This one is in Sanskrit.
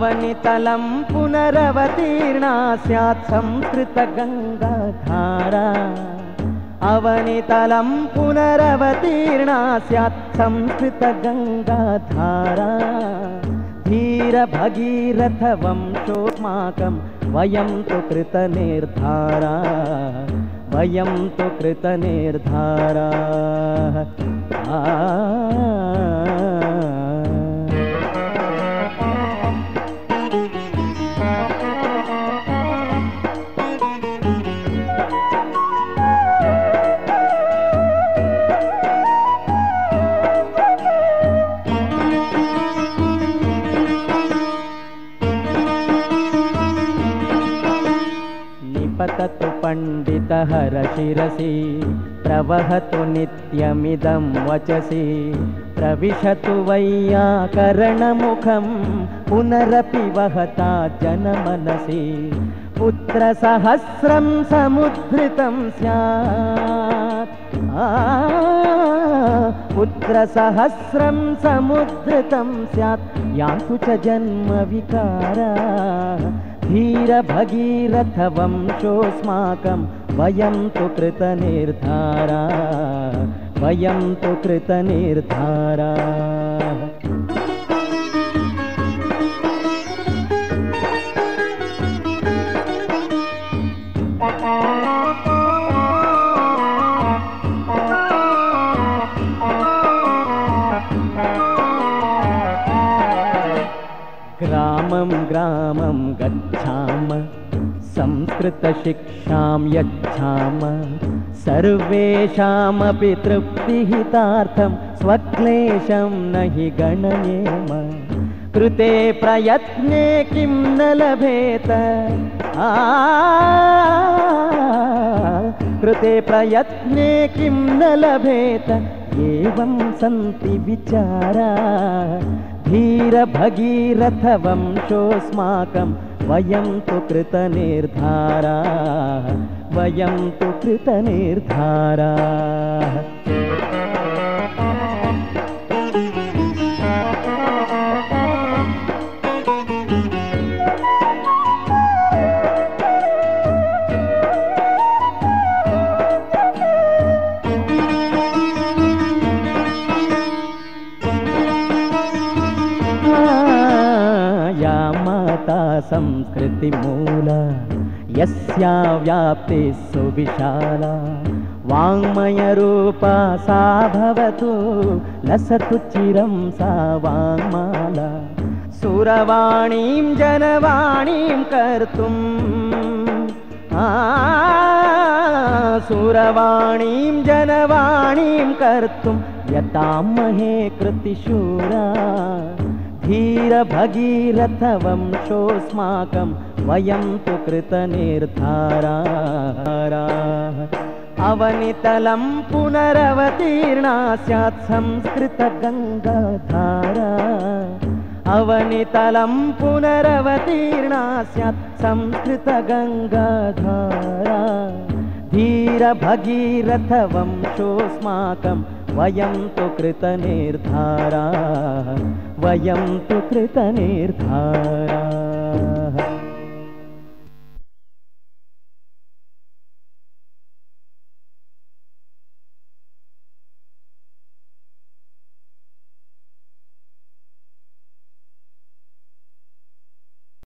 अवनितलं पुनरवतीर्णा स्यात् संस्कृतगङ्गाधारा। अवनितलं पुनरवतीर्णा स्यात् संस्कृतगङ्गाधारा धीरभगीरथवंशोऽस्माकं वयं तु कृतनिर्धारा। वयं तु कृतनिर्धारा आ निपततु पण्डितहरशिरसि प्रवहतु नित्यमिदं वचसि। प्रविशतु वैयाकरणमुखं पुनरपि वहता जनमनसि। पुत्रसहस्रं समुद्धृतं स्यात्। पुत्रसहस्रं समुद्धृतं स्यात्। यान्तु च जन्मविकारा धीरभगीरथवंशोऽस्माकं वयं तु कृतनिर्धारा वयं तु कृतनिर्धारा ग्रामं गच्छाम संस्कृतशिक्षां यच्छाम सर्वेषामपि तृप्तिहितार्थं स्वक्लेशं न हि गणयेम कृते प्रयत्ने किं न लभेत? कृते प्रयत्ने किं न लभेत? एवं सन्ति विचारा धीरभगीरथवंशोऽस्माकं वयं तु कृतनिर्धारा वयं तु कृतनिर्धारा या माता संस्कृतिमूला यस्या व्याप्तिः सुविशाला। वाङ्मयरूपा सा भवतु लसतु चिरं सा वाङ्माला। सुरवाणीं जनवाणीं कर्तुम् सुरवाणीं जनवाणीं कर्तुं यतामहे कृतिशूरा धीरभगीरथवंशोऽस्माकं वयं तु कृतनिर्धारा। अवनितलं पुनरवतीर्णा स्यात् संस्कृतगङ्गाधारा। अवनितलं पुनरवतीर्णा स्यात् संस्कृतगङ्गाधारा। धीरभगीरथवंशोऽस्माकं वयं तु कृतनिर्धारा वयं तु कृतनिर्धारा।